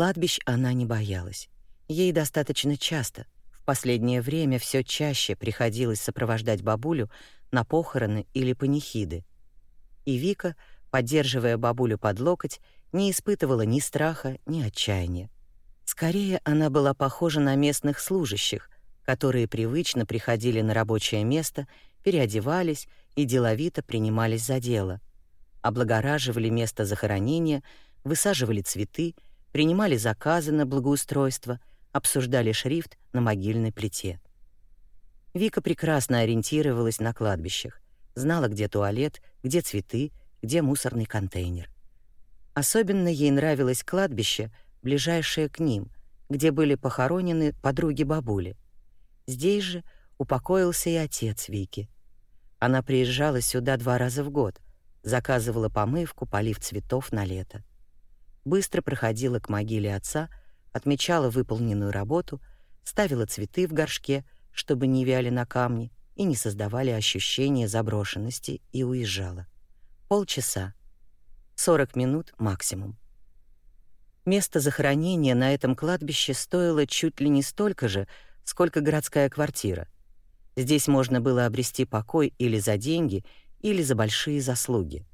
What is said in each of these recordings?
Кладбищ она не боялась. Ей достаточно часто, в последнее время все чаще приходилось сопровождать бабулю на похороны или панихиды. И Вика, поддерживая бабулю под локоть, не испытывала ни страха, ни отчаяния. Скорее, она была похожа на местных служащих, которые привычно приходили на рабочее место, переодевались и деловито принимались за дело. Облагораживали место захоронения, высаживали цветы, принимали заказы на благоустройство, обсуждали шрифт на могильной плите. Вика прекрасно ориентировалась на кладбищах, знала, где туалет, где цветы, где мусорный контейнер. Особенно ей нравилось кладбище, ближайшее к ним, где были похоронены подруги бабули. Здесь же упокоился и отец Вики. Она приезжала сюда два раза в год, заказывала помывку, полив цветов на лето. Быстро проходила к могиле отца, отмечала выполненную работу, ставила цветы в горшке, чтобы не вяли на камне и не создавали ощущения заброшенности, и уезжала. Полчаса. 40 минут максимум. Место захоронения на этом кладбище стоило чуть ли не столько же, сколько городская квартира. Здесь можно было обрести покой или за деньги, или за большие заслуги.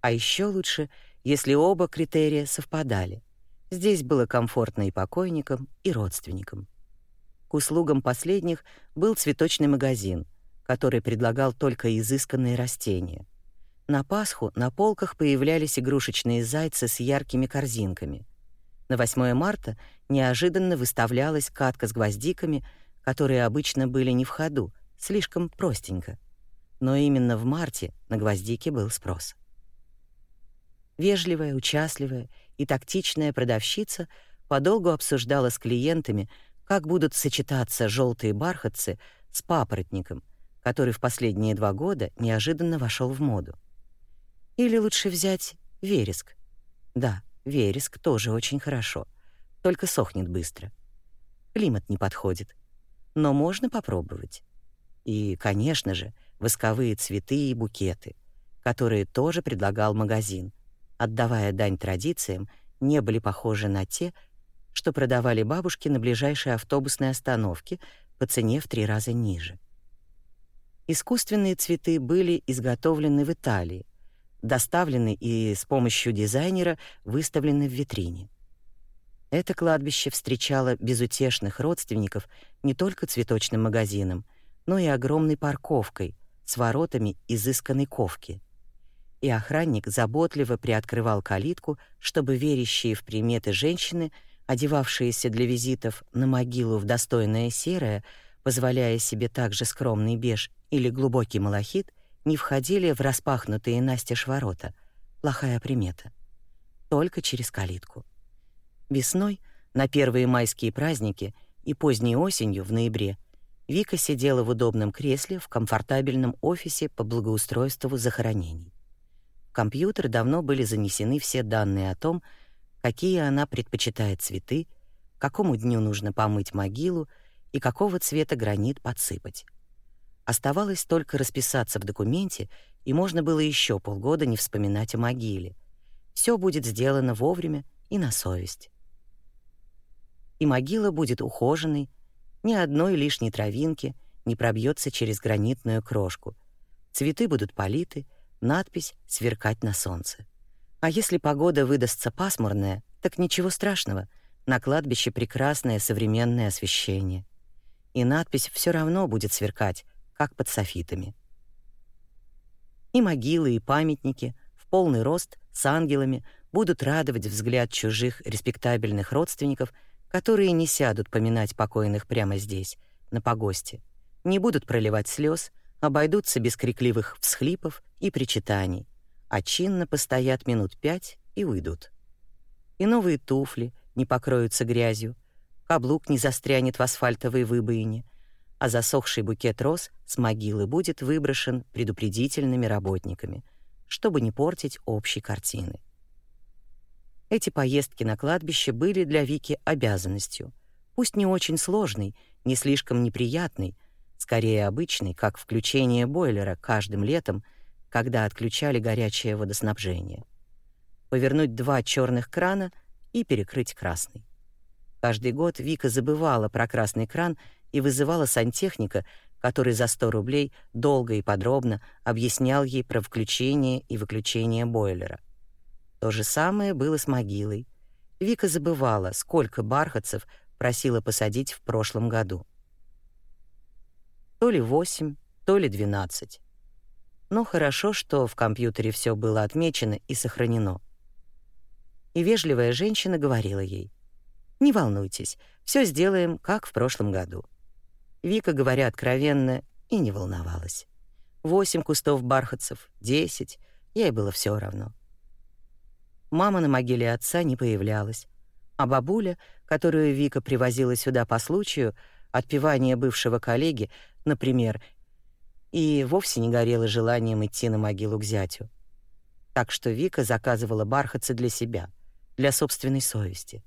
А еще лучше, если оба критерия совпадали. Здесь было комфортно и покойникам, и родственникам. К услугам последних был цветочный магазин, который предлагал только изысканные растения — на Пасху на полках появлялись игрушечные зайцы с яркими корзинками. На 8 марта неожиданно выставлялась катка с гвоздиками, которые обычно были не в ходу, слишком простенько. Но именно в марте на гвоздики был спрос. Вежливая, участливая и тактичная продавщица подолгу обсуждала с клиентами, как будут сочетаться желтые бархатцы с папоротником, который в последние два года неожиданно вошел в моду. Или лучше взять вереск. Да, вереск тоже очень хорошо, только сохнет быстро. Климат не подходит, но можно попробовать. И, конечно же, восковые цветы и букеты, которые тоже предлагал магазин, отдавая дань традициям, не были похожи на те, что продавали бабушки на ближайшей автобусной остановке по цене в три раза ниже. Искусственные цветы были изготовлены в Италии, доставлены и с помощью дизайнера выставлены в витрине. Это кладбище встречало безутешных родственников не только цветочным магазином, но и огромной парковкой с воротами изысканной ковки. И охранник заботливо приоткрывал калитку, чтобы верящие в приметы женщины, одевавшиеся для визитов на могилу в достойное серое, позволяя себе также скромный беж или глубокий малахит, не входили в распахнутые настежь ворота. Плохая примета. Только через калитку. Весной, на первые майские праздники и поздней осенью, в ноябре, Вика сидела в удобном кресле в комфортабельном офисе по благоустройству захоронений. Компьютер давно были занесены все данные о том, какие она предпочитает цветы, какому дню нужно помыть могилу и какого цвета гранит подсыпать. Оставалось только расписаться в документе, и можно было еще полгода не вспоминать о могиле. Все будет сделано вовремя и на совесть. И могила будет ухоженной, ни одной лишней травинки не пробьется через гранитную крошку. Цветы будут политы, надпись сверкать на солнце. А если погода выдастся пасмурная, так ничего страшного. На кладбище прекрасное современное освещение. И надпись все равно будет сверкать, как под софитами. И могилы, и памятники в полный рост с ангелами будут радовать взгляд чужих респектабельных родственников, которые не сядут поминать покойных прямо здесь, на погосте, не будут проливать слез, обойдутся без крикливых всхлипов и причитаний, а чинно постоят минут пять и уйдут. И новые туфли не покроются грязью, каблук не застрянет в асфальтовой выбоине — а засохший букет роз с могилы будет выброшен предупредительными работниками, чтобы не портить общей картины. Эти поездки на кладбище были для Вики обязанностью, пусть не очень сложной, не слишком неприятной, скорее обычной, как включение бойлера каждым летом, когда отключали горячее водоснабжение. Повернуть два черных крана и перекрыть красный. Каждый год Вика забывала про красный кран и вызывала сантехника, который за 100 рублей долго и подробно объяснял ей про включение и выключение бойлера. То же самое было с могилой. Вика забывала, сколько бархатцев просила посадить в прошлом году. То ли восемь, то ли двенадцать. Но хорошо, что в компьютере все было отмечено и сохранено. И вежливая женщина говорила ей: "Не волнуйтесь, все сделаем, как в прошлом году". Вика, говоря откровенно, и не волновалась. Восемь кустов бархатцев, десять, ей было все равно. Мама на могиле отца не появлялась, а бабуля, которую Вика привозила сюда по случаю отпевания бывшего коллеги, например, и вовсе не горела желанием идти на могилу к зятю. Так что Вика заказывала бархатцы для себя, для собственной совести.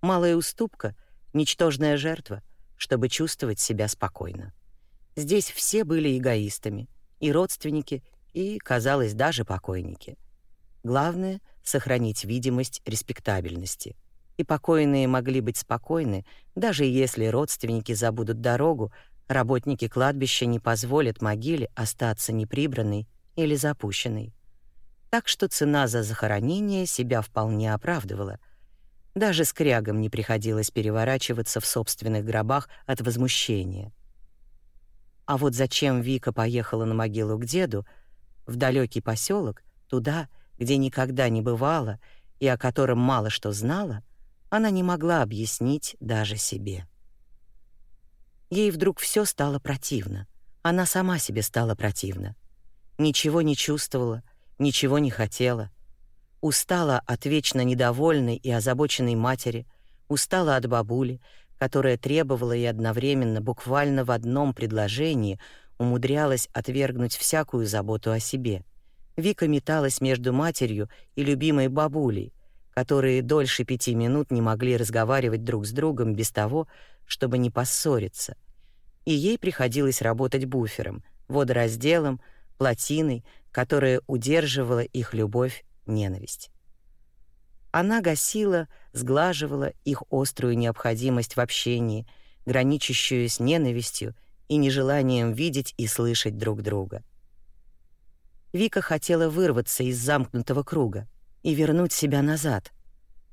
Малая уступка, ничтожная жертва, чтобы чувствовать себя спокойно. Здесь все были эгоистами, и родственники, и, казалось, даже покойники. Главное — сохранить видимость респектабельности. И покойные могли быть спокойны, даже если родственники забудут дорогу, работники кладбища не позволят могиле остаться неприбранной или запущенной. Так что цена за захоронение себя вполне оправдывала — даже скрягам не приходилось переворачиваться в собственных гробах от возмущения. А вот зачем Вика поехала на могилу к деду, в далекий поселок, туда, где никогда не бывала и о котором мало что знала, она не могла объяснить даже себе. Ей вдруг все стало противно. Она сама себе стала противна. Ничего не чувствовала, ничего не хотела — Устала от вечно недовольной и озабоченной матери, устала от бабули, которая требовала и одновременно буквально в одном предложении умудрялась отвергнуть всякую заботу о себе. Вика металась между матерью и любимой бабулей, которые дольше пяти минут не могли разговаривать друг с другом без того, чтобы не поссориться. И ей приходилось работать буфером, водоразделом, плотиной, которая удерживала их любовь ненависть. Она гасила, сглаживала их острую необходимость в общении, граничащую с ненавистью и нежеланием видеть и слышать друг друга. Вика хотела вырваться из замкнутого круга и вернуть себя назад,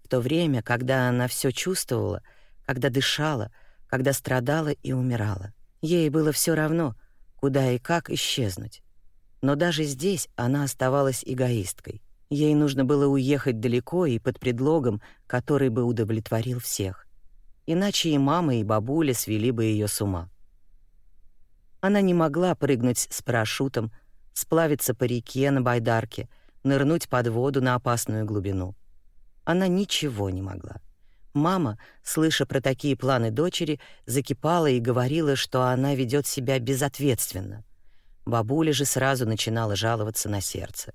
в то время, когда она все чувствовала, когда дышала, когда страдала и умирала. Ей было все равно, куда и как исчезнуть. Но даже здесь она оставалась эгоисткой. Ей нужно было уехать далеко и под предлогом, который бы удовлетворил всех. Иначе и мама, и бабуля свели бы ее с ума. Она не могла прыгнуть с парашютом, сплавиться по реке на байдарке, нырнуть под воду на опасную глубину. Она ничего не могла. Мама, слыша про такие планы дочери, закипала и говорила, что она ведет себя безответственно. Бабуля же сразу начинала жаловаться на сердце.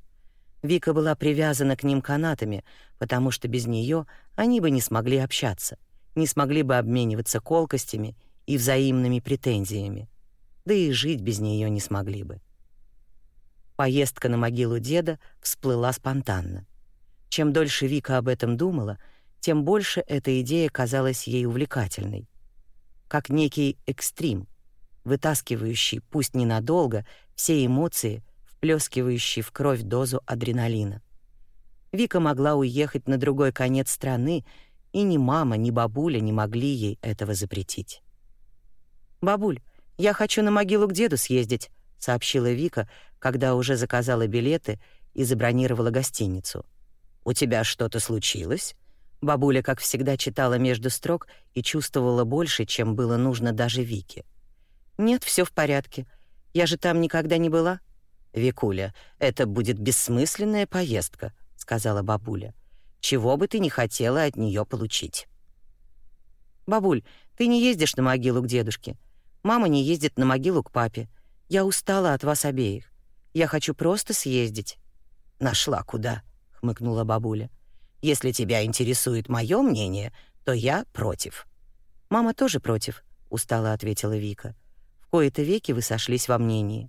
Вика была привязана к ним канатами, потому что без нее они бы не смогли общаться, не смогли бы обмениваться колкостями и взаимными претензиями. Да и жить без нее не смогли бы. Поездка на могилу деда всплыла спонтанно. Чем дольше Вика об этом думала, тем больше эта идея казалась ей увлекательной. Как некий экстрим, вытаскивающий, пусть ненадолго, все эмоции — вплескивающий в кровь дозу адреналина. Вика могла уехать на другой конец страны, и ни мама, ни бабуля не могли ей этого запретить. «Бабуль, я хочу на могилу к деду съездить», — сообщила Вика, когда уже заказала билеты и забронировала гостиницу. «У тебя что-то случилось?» Бабуля, как всегда, читала между строк и чувствовала больше, чем было нужно даже Вике. «Нет, все в порядке. Я же там никогда не была», «Викуля, это будет бессмысленная поездка», — сказала бабуля. «Чего бы ты ни хотела от нее получить». «Бабуль, ты не ездишь на могилу к дедушке. Мама не ездит на могилу к папе. Я устала от вас обеих. Я хочу просто съездить». «Нашла куда», — хмыкнула бабуля. «Если тебя интересует мое мнение, то я против». «Мама тоже против», — устало ответила Вика. «В кои-то веки вы сошлись во мнении».